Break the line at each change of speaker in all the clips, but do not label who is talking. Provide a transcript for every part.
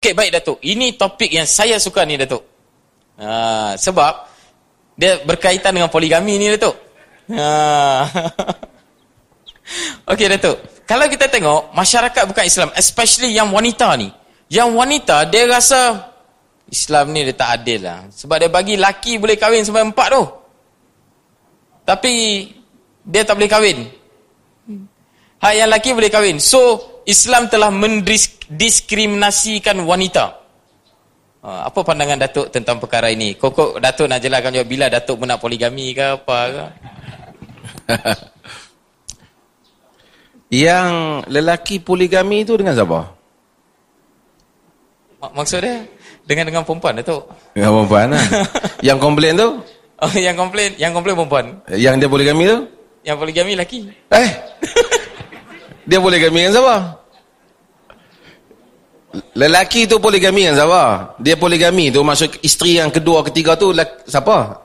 Okey, baik Datuk. Ini topik yang saya suka ni Datuk. Ha, sebab dia berkaitan dengan poligami ni Datuk. Ha. Okey Datuk. Kalau kita tengok masyarakat bukan Islam, especially yang wanita ni. Yang wanita dia rasa Islam ni dia tak adil lah. Sebab dia bagi laki boleh kahwin sampai empat tu. Tapi dia tak boleh kahwin. Hak yang laki boleh kahwin. So Islam telah mendiskriminasikan wanita. Ha, apa pandangan Datuk tentang perkara ini? Kok Datuk nak jelaskan juga bila Datuk pun nak poligami ke apa ke?
Yang lelaki poligami itu dengan siapa?
Maksud dia? Dengan dengan perempuan Datuk.
Dengan perempuan lah. yang komplain tu?
Oh, yang komplain, yang komplain perempuan.
Yang dia poligami tu?
Yang poligami lelaki.
Eh? Dia poligami dengan siapa? Lelaki tu poligami dengan siapa? Dia poligami tu maksud isteri yang kedua, ketiga tu laki, siapa?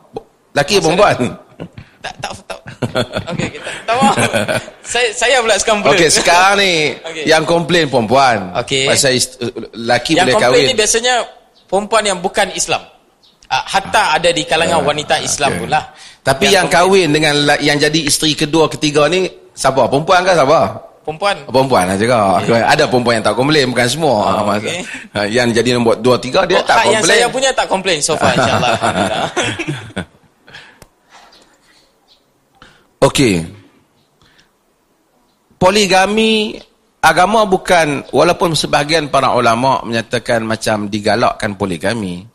Laki atau perempuan?
Tak, tak, tak. Okey, kita tahu. saya saya pula sekarang
Okey, sekarang ni okay. yang komplain perempuan.
Okey.
Pasal laki
yang
boleh kahwin. Yang
komplain ni biasanya perempuan yang bukan Islam. Uh, hatta ada di kalangan uh, wanita Islam okay. pula.
Tapi yang, yang kahwin dengan yang jadi isteri kedua, ketiga ni siapa? Perempuan ke siapa?
Perempuan.
Perempuan lah juga. Okay. Ada perempuan yang tak komplain, bukan semua. Oh, okay. Yang jadi nombor dua, tiga, dia oh, tak komplain.
Yang saya punya tak komplain so far, insyaAllah.
Okey. Poligami, agama bukan, walaupun sebahagian para ulama menyatakan macam digalakkan poligami.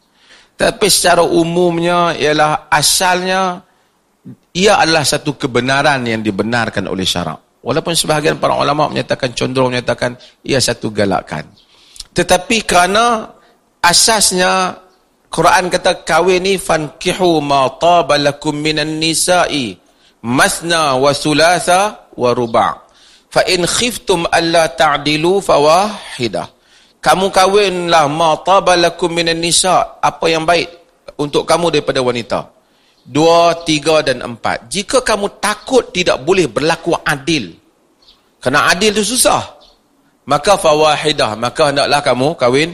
Tapi secara umumnya, ialah asalnya, ia adalah satu kebenaran yang dibenarkan oleh syarak. Walaupun sebahagian para ulama menyatakan condong menyatakan ia satu galakan. Tetapi kerana asasnya Quran kata kahwin ni fankihu ma taba lakum minan nisa'i masna wa thulatha wa ruba'. Fa in khiftum alla ta'dilu fawahidah. Kamu kahwinlah ma taba lakum minan nisa' apa yang baik untuk kamu daripada wanita dua, tiga dan empat. Jika kamu takut tidak boleh berlaku adil, kerana adil itu susah, maka fawahidah, maka hendaklah kamu kahwin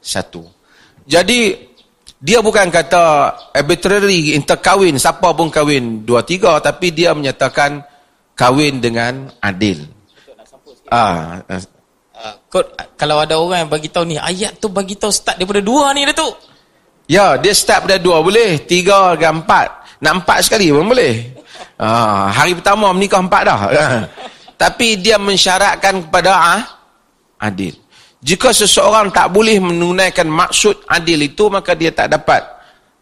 satu. Jadi, dia bukan kata arbitrary interkahwin, siapa pun kahwin dua, tiga, tapi dia menyatakan kahwin dengan adil.
Ah, uh, kalau ada orang yang bagi tahu ni, ayat tu bagi tahu start daripada dua ni, Datuk.
Ya, dia start pada dua boleh. Tiga ke empat. Nak empat sekali pun boleh. Ha, hari pertama menikah empat dah. Tapi dia mensyaratkan kepada ah, adil. Jika seseorang tak boleh menunaikan maksud adil itu, maka dia tak dapat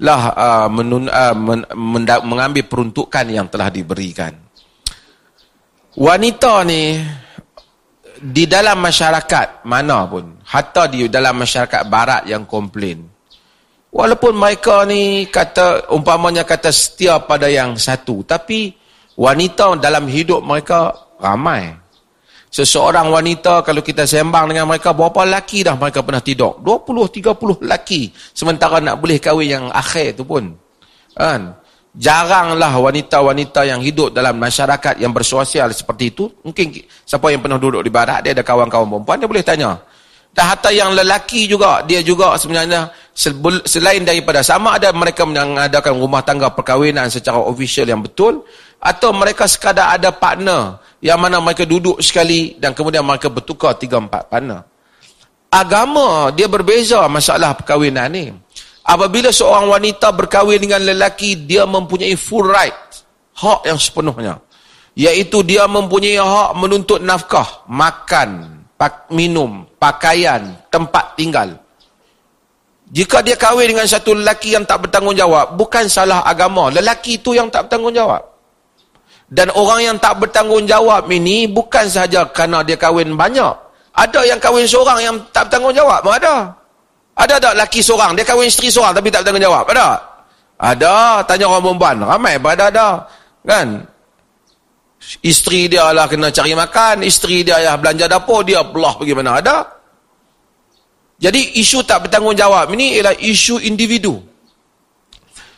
lah uh, menun, uh, men, menda, mengambil peruntukan yang telah diberikan. Wanita ni di dalam masyarakat mana pun, hatta di dalam masyarakat barat yang komplain, Walaupun mereka ni kata umpamanya kata setia pada yang satu, tapi wanita dalam hidup mereka ramai. Seseorang wanita kalau kita sembang dengan mereka berapa laki dah mereka pernah tidur? 20 30 laki. Sementara nak boleh kahwin yang akhir tu pun. Kan? Jaranglah wanita-wanita yang hidup dalam masyarakat yang bersosial seperti itu. Mungkin siapa yang pernah duduk di barat dia ada kawan-kawan perempuan dia boleh tanya. Dan hatta yang lelaki juga, dia juga sebenarnya selain daripada sama ada mereka mengadakan rumah tangga perkahwinan secara official yang betul, atau mereka sekadar ada partner yang mana mereka duduk sekali dan kemudian mereka bertukar tiga empat partner. Agama dia berbeza masalah perkahwinan ni. Apabila seorang wanita berkahwin dengan lelaki, dia mempunyai full right, hak yang sepenuhnya. Iaitu dia mempunyai hak menuntut nafkah, makan, minum, pakaian, tempat tinggal. Jika dia kahwin dengan satu lelaki yang tak bertanggungjawab, bukan salah agama. Lelaki itu yang tak bertanggungjawab. Dan orang yang tak bertanggungjawab ini bukan sahaja kerana dia kahwin banyak. Ada yang kahwin seorang yang tak bertanggungjawab ada. Ada tak lelaki seorang, dia kahwin isteri seorang tapi tak bertanggungjawab? Ada? Ada, tanya orang perempuan. Ramai pada ada. Kan? Isteri dia lah kena cari makan, isteri dia lah belanja dapur, dia belah pergi mana ada. Jadi isu tak bertanggungjawab ini ialah isu individu.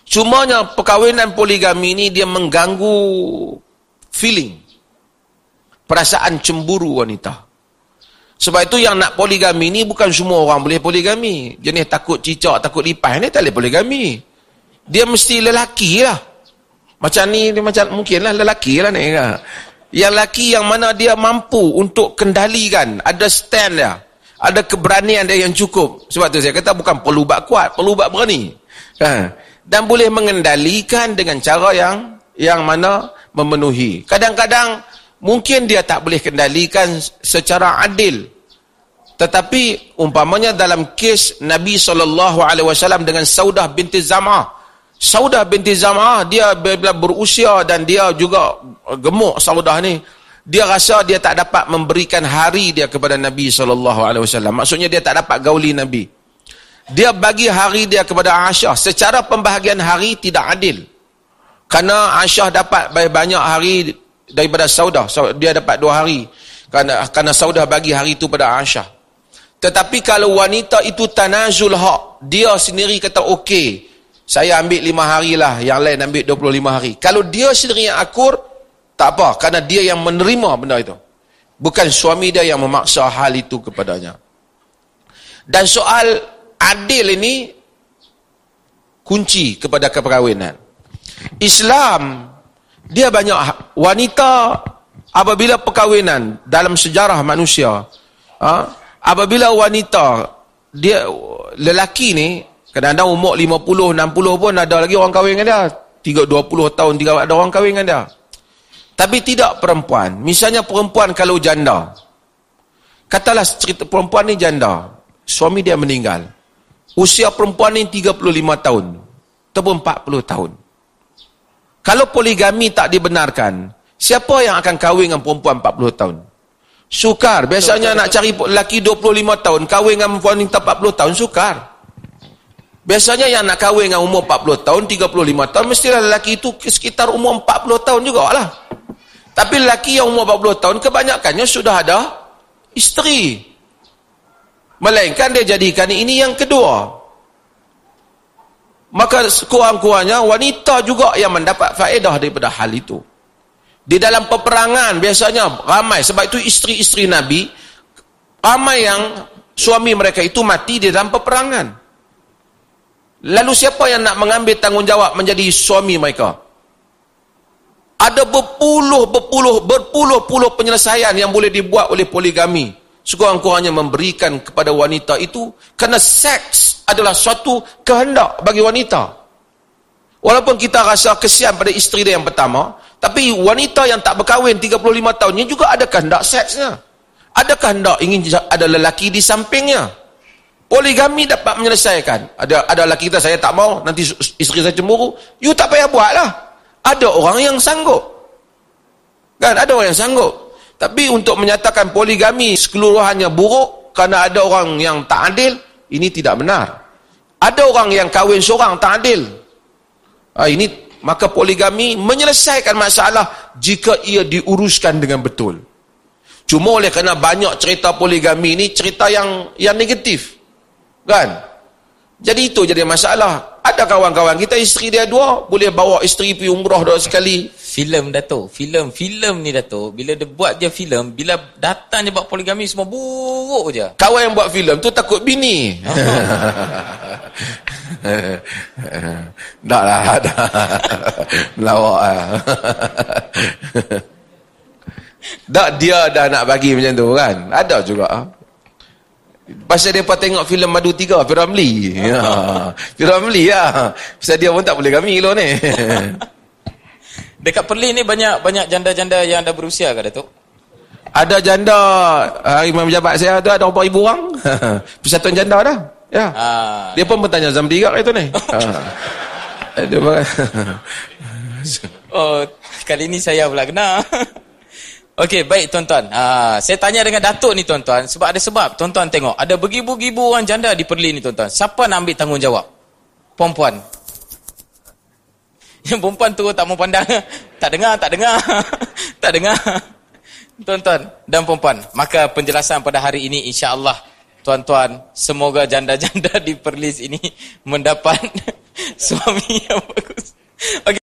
Cumanya perkahwinan poligami ini dia mengganggu feeling. Perasaan cemburu wanita. Sebab itu yang nak poligami ni bukan semua orang boleh poligami. Jenis takut cicak, takut lipas ni tak boleh poligami. Dia mesti lelaki lah. Macam ni, dia macam mungkin lah lelaki lah ni. Yang lelaki yang mana dia mampu untuk kendalikan. Ada stand dia. Ada keberanian dia yang cukup. Sebab tu saya kata bukan perlu buat kuat, perlu buat berani. Ha. Dan boleh mengendalikan dengan cara yang yang mana memenuhi. Kadang-kadang mungkin dia tak boleh kendalikan secara adil. Tetapi umpamanya dalam kes Nabi SAW dengan Saudah binti Zam'ah. Saudah binti Zam'ah dia berusia dan dia juga gemuk Saudah ni. Dia rasa dia tak dapat memberikan hari dia kepada Nabi SAW. Maksudnya dia tak dapat gauli Nabi. Dia bagi hari dia kepada Aisyah. Secara pembahagian hari tidak adil. Karena Aisyah dapat banyak hari daripada Saudah. Dia dapat dua hari. Karena, karena Saudah bagi hari itu pada Aisyah. Tetapi kalau wanita itu tanazul hak. Dia sendiri kata okey. Saya ambil lima hari lah. Yang lain ambil dua puluh lima hari. Kalau dia sendiri yang akur. Tak apa. Karena dia yang menerima benda itu. Bukan suami dia yang memaksa hal itu kepadanya. Dan soal adil ini kunci kepada keperkahwinan. Islam dia banyak wanita apabila perkahwinan dalam sejarah manusia ha, apabila wanita dia lelaki ni kadang-kadang umur 50 60 pun ada lagi orang kahwin dengan dia 3 20 tahun tiga ada orang kahwin dengan dia tapi tidak perempuan misalnya perempuan kalau janda katalah cerita perempuan ni janda suami dia meninggal Usia perempuan ni 35 tahun. Ataupun 40 tahun. Kalau poligami tak dibenarkan, siapa yang akan kahwin dengan perempuan 40 tahun? Sukar. Biasanya nak cari lelaki 25 tahun, kahwin dengan perempuan ni 40 tahun, sukar. Biasanya yang nak kahwin dengan umur 40 tahun, 35 tahun, mestilah lelaki itu sekitar umur 40 tahun juga lah. Tapi lelaki yang umur 40 tahun, kebanyakannya sudah ada isteri. Melainkan dia jadikan ini yang kedua. Maka kurang-kurangnya wanita juga yang mendapat faedah daripada hal itu. Di dalam peperangan biasanya ramai. Sebab itu isteri-isteri Nabi, ramai yang suami mereka itu mati di dalam peperangan. Lalu siapa yang nak mengambil tanggungjawab menjadi suami mereka? Ada berpuluh, berpuluh, berpuluh-puluh penyelesaian yang boleh dibuat oleh poligami. Sekurang-kurangnya memberikan kepada wanita itu kerana seks adalah suatu kehendak bagi wanita. Walaupun kita rasa kesian pada isteri dia yang pertama tapi wanita yang tak berkahwin 35 tahun ini juga ada kehendak seksnya. Ada kehendak ingin ada lelaki di sampingnya. Poligami dapat menyelesaikan. Ada ada lelaki kita saya tak mau nanti isteri saya cemburu. You tak payah buat lah ada orang yang sanggup kan ada orang yang sanggup tapi untuk menyatakan poligami sekeluruhannya buruk kerana ada orang yang tak adil, ini tidak benar. Ada orang yang kahwin seorang tak adil. Ha, ini maka poligami menyelesaikan masalah jika ia diuruskan dengan betul. Cuma oleh kerana banyak cerita poligami ini cerita yang yang negatif. Kan? Jadi itu jadi masalah. Ada kawan-kawan kita isteri dia dua, boleh bawa isteri pergi umrah dua sekali
filem Dato. Filem, filem ni Dato. Bila dia buat je filem, bila datang je buat poligami semua buruk je.
Kawan yang buat filem tu takut bini. tak lah, dah. Melawak lah. tak dia dah nak bagi macam tu kan. Ada juga. Pasal dia pun tengok filem Madu 3, Firamli. Ya. Firamli lah. Pasal dia pun tak boleh kami lo ni.
Dekat Perlis ni banyak banyak janda-janda yang dah berusia ke Datuk?
Ada janda uh, imam jabat saya tu ada berapa ribu orang. Persatuan janda dah. Ya. Ha. Dia pun bertanya Zamri kat itu ni. ha. Ada
Oh, kali ni saya pula kena. Okey, baik tuan-tuan. Ha, saya tanya dengan Datuk ni tuan-tuan sebab ada sebab. Tuan-tuan tengok, ada beribu-ribu orang janda di Perlis ni tuan-tuan. Siapa nak ambil tanggungjawab? Perempuan. Yang perempuan tu tak mau pandang. Tak dengar, tak dengar. Tak dengar. Tuan-tuan dan perempuan. Maka penjelasan pada hari ini insya-Allah tuan-tuan semoga janda-janda di Perlis ini mendapat suami yang bagus. Okay.